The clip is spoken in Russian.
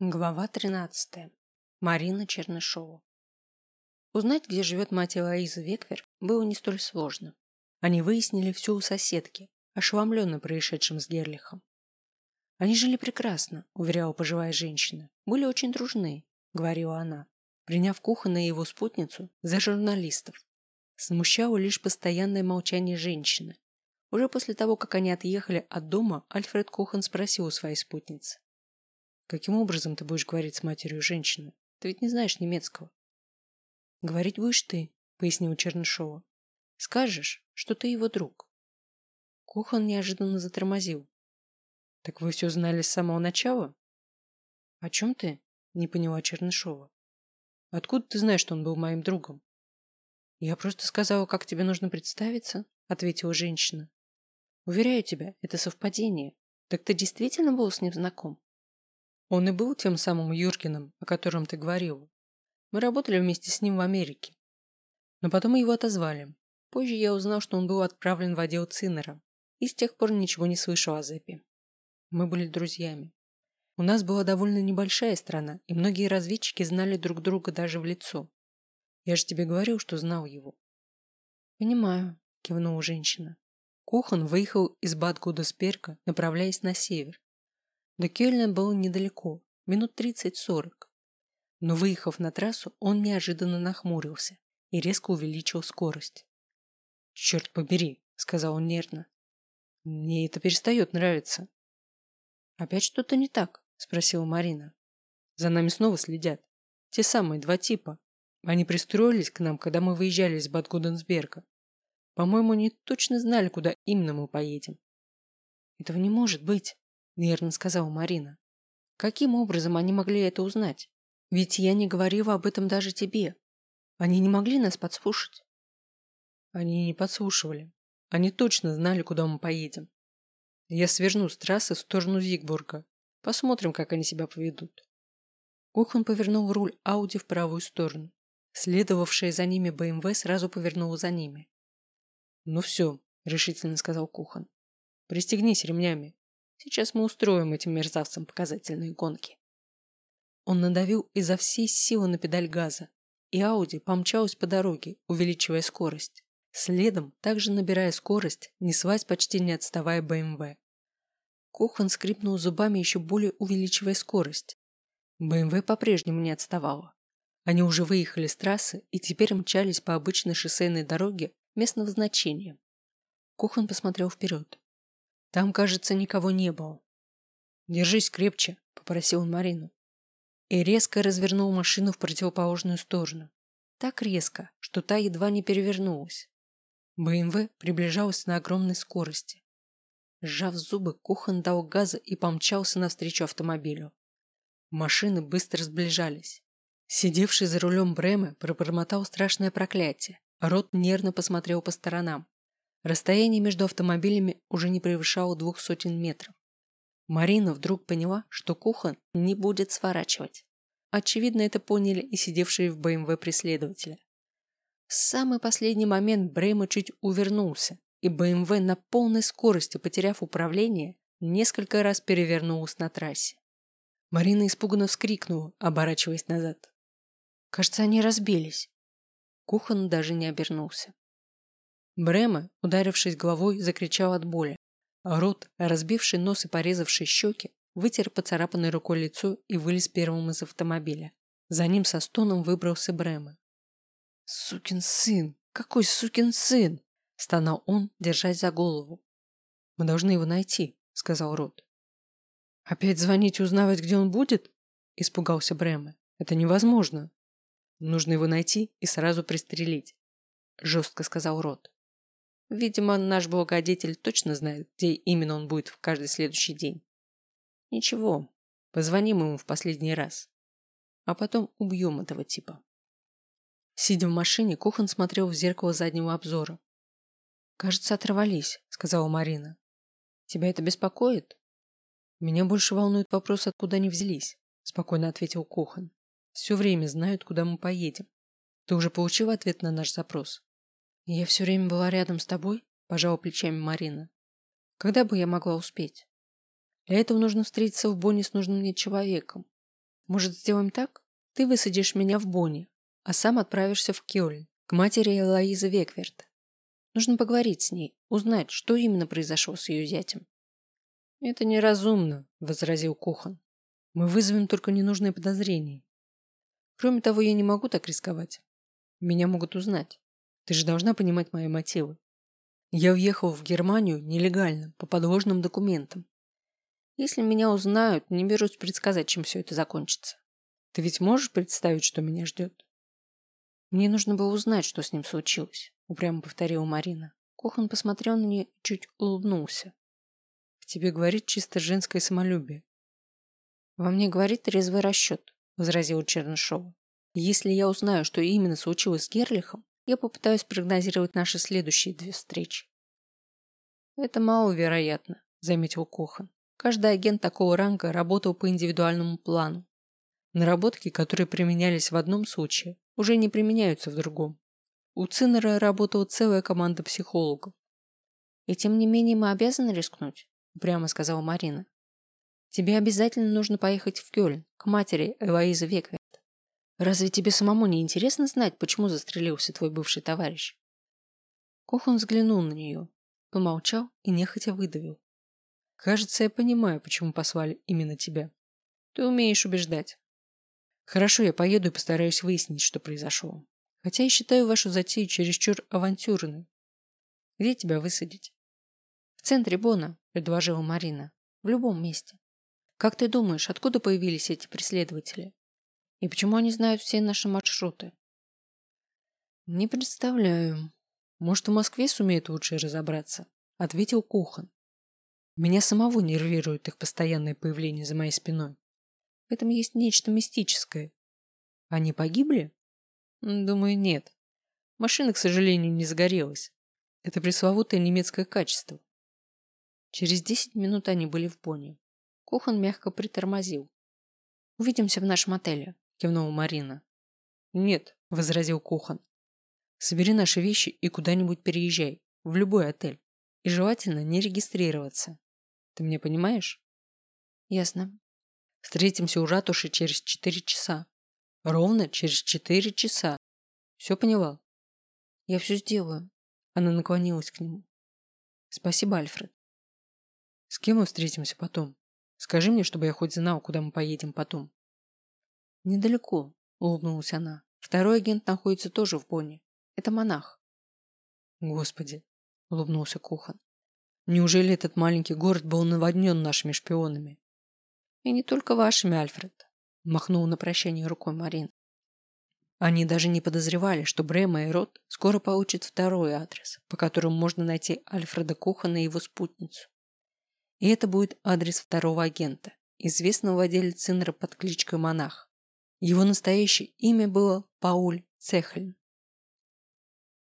Глава 13. Марина Чернышова. Узнать, где живет мать Элоизы Веквер, было не столь сложно. Они выяснили все у соседки, ошеломленно происшедшим с Герлихом. Они жили прекрасно, уверяла пожилая женщина. Были очень дружны, говорила она, приняв Кухана его спутницу за журналистов. Смущало лишь постоянное молчание женщины. Уже после того, как они отъехали от дома, Альфред Кухан спросил у своей спутницы. Каким образом ты будешь говорить с матерью женщины? Ты ведь не знаешь немецкого. Говорить будешь ты, пояснил Чернышова. Скажешь, что ты его друг. Кухан неожиданно затормозил. Так вы все знали с самого начала? О чем ты? Не поняла Чернышова. Откуда ты знаешь, что он был моим другом? Я просто сказала, как тебе нужно представиться, ответила женщина. Уверяю тебя, это совпадение. Так ты действительно был с ним знаком? Он и был тем самым Юркиным, о котором ты говорил. Мы работали вместе с ним в Америке. Но потом его отозвали. Позже я узнал, что он был отправлен в отдел Циннера, и с тех пор ничего не слышал о Зепе. Мы были друзьями. У нас была довольно небольшая страна, и многие разведчики знали друг друга даже в лицо. Я же тебе говорил, что знал его. Понимаю, кивнула женщина. Кухан выехал из Бад Гудесперка, направляясь на север, до Кёльна было недалеко, минут тридцать-сорок. Но выехав на трассу, он неожиданно нахмурился и резко увеличил скорость. «Черт побери», — сказал он нервно. «Мне это перестает нравиться». «Опять что-то не так?» — спросила Марина. «За нами снова следят. Те самые два типа. Они пристроились к нам, когда мы выезжали из Бадгуденсберга. По-моему, они точно знали, куда именно мы поедем». «Этого не может быть», нервно сказала Марина. Каким образом они могли это узнать? Ведь я не говорила об этом даже тебе. Они не могли нас подслушать. Они не подслушивали. Они точно знали, куда мы поедем. Я сверну с трассы в сторону Зигбурга. Посмотрим, как они себя поведут. Кухан повернул руль Ауди в правую сторону. Следовавшая за ними БМВ сразу повернула за ними. «Ну все», — решительно сказал Кухан. «Пристегнись ремнями. Сейчас мы устроим этим мерзавцам показательные гонки. Он надавил изо всей силы на педаль газа, и Ауди помчалась по дороге, увеличивая скорость. Следом, также набирая скорость, неслась почти не отставая БМВ. Кохан скрипнул зубами, еще более увеличивая скорость. БМВ по-прежнему не отставала. Они уже выехали с трассы и теперь мчались по обычной шоссейной дороге местного значения. Кохан посмотрел вперед. Там, кажется, никого не было. «Держись крепче», — попросил он Марину. И резко развернул машину в противоположную сторону. Так резко, что та едва не перевернулась. БМВ приближалась на огромной скорости. Сжав зубы, Кухан дал газа и помчался навстречу автомобилю. Машины быстро сближались. Сидевший за рулем Бреме пробормотал страшное проклятие. Рот нервно посмотрел по сторонам. Расстояние между автомобилями уже не превышало двух сотен метров. Марина вдруг поняла, что Кухан не будет сворачивать. Очевидно, это поняли и сидевшие в БМВ преследователи. В самый последний момент Брейма чуть увернулся, и БМВ на полной скорости, потеряв управление, несколько раз перевернулась на трассе. Марина испуганно вскрикнула, оборачиваясь назад. Кажется, они разбились. Кухан даже не обернулся. Брема, ударившись головой, закричал от боли. Рот, разбивший нос и порезавший щеки, вытер поцарапанной рукой лицо и вылез первым из автомобиля. За ним со стоном выбрался Брема. «Сукин сын! Какой сукин сын!» – стонал он, держась за голову. «Мы должны его найти», – сказал Рот. «Опять звонить и узнавать, где он будет?» – испугался Брема. «Это невозможно. Нужно его найти и сразу пристрелить», – жестко сказал Рот. Видимо, наш благодетель точно знает, где именно он будет в каждый следующий день. Ничего, позвоним ему в последний раз. А потом убьем этого типа. Сидя в машине, Кухан смотрел в зеркало заднего обзора. «Кажется, оторвались», — сказала Марина. «Тебя это беспокоит?» «Меня больше волнует вопрос, откуда они взялись», — спокойно ответил Кухан. «Все время знают, куда мы поедем. Ты уже получил ответ на наш запрос?» «Я все время была рядом с тобой?» – пожала плечами Марина. «Когда бы я могла успеть?» «Для этого нужно встретиться в Бонне с нужным мне человеком. Может, сделаем так? Ты высадишь меня в Бонне, а сам отправишься в Кёльн, к матери Элоизы Векверт. Нужно поговорить с ней, узнать, что именно произошло с ее зятем. Это неразумно, возразил Кухан. Мы вызовем только ненужные подозрения. Кроме того, я не могу так рисковать. Меня могут узнать. Ты же должна понимать мои мотивы. Я уехал в Германию нелегально, по подложным документам. Если меня узнают, не берусь предсказать, чем все это закончится. Ты ведь можешь представить, что меня ждет? Мне нужно было узнать, что с ним случилось, упрямо повторила Марина. Кохан посмотрел на нее чуть улыбнулся. В тебе говорит чисто женское самолюбие. Во мне говорит трезвый расчет, возразил Чернышова. Если я узнаю, что именно случилось с Герлихом, я попытаюсь прогнозировать наши следующие две встречи. Это маловероятно, заметил Кохан. Каждый агент такого ранга работал по индивидуальному плану. Наработки, которые применялись в одном случае, уже не применяются в другом. У Циннера работала целая команда психологов. И тем не менее мы обязаны рискнуть, прямо сказала Марина. Тебе обязательно нужно поехать в Кёльн, к матери Элоизы Векверт. Разве тебе самому не интересно знать, почему застрелился твой бывший товарищ? Кохан взглянул на нее, помолчал и нехотя выдавил. Кажется, я понимаю, почему послали именно тебя. Ты умеешь убеждать. Хорошо, я поеду и постараюсь выяснить, что произошло. Хотя я считаю вашу затею чересчур авантюрной. Где тебя высадить? В центре Бона, предложила Марина. В любом месте. Как ты думаешь, откуда появились эти преследователи? И почему они знают все наши маршруты? Не представляю. Может, в Москве сумеют лучше разобраться? Ответил Кухан. Меня самого нервирует их постоянное появление за моей спиной. В этом есть нечто мистическое. Они погибли? Думаю, нет. Машина, к сожалению, не загорелась. Это пресловутое немецкое качество. Через десять минут они были в Бонне. Кохан мягко притормозил. «Увидимся в нашем отеле», – кивнула Марина. «Нет», – возразил Кохан. «Собери наши вещи и куда-нибудь переезжай, в любой отель. И желательно не регистрироваться. Ты меня понимаешь?» «Ясно», Встретимся у ратуши через четыре часа. Ровно через четыре часа. Все поняла? Я все сделаю. Она наклонилась к нему. Спасибо, Альфред. С кем мы встретимся потом? Скажи мне, чтобы я хоть знал, куда мы поедем потом. Недалеко, улыбнулась она. Второй агент находится тоже в Бонне. Это монах. Господи, улыбнулся Кухан. Неужели этот маленький город был наводнен нашими шпионами? И не только вашими, Альфред, махнул на прощание рукой Марин. Они даже не подозревали, что Брема и Рот скоро получат второй адрес, по которому можно найти Альфреда Кохана и его спутницу. И это будет адрес второго агента, известного владельца Цинера под кличкой Монах. Его настоящее имя было Пауль Цехлин.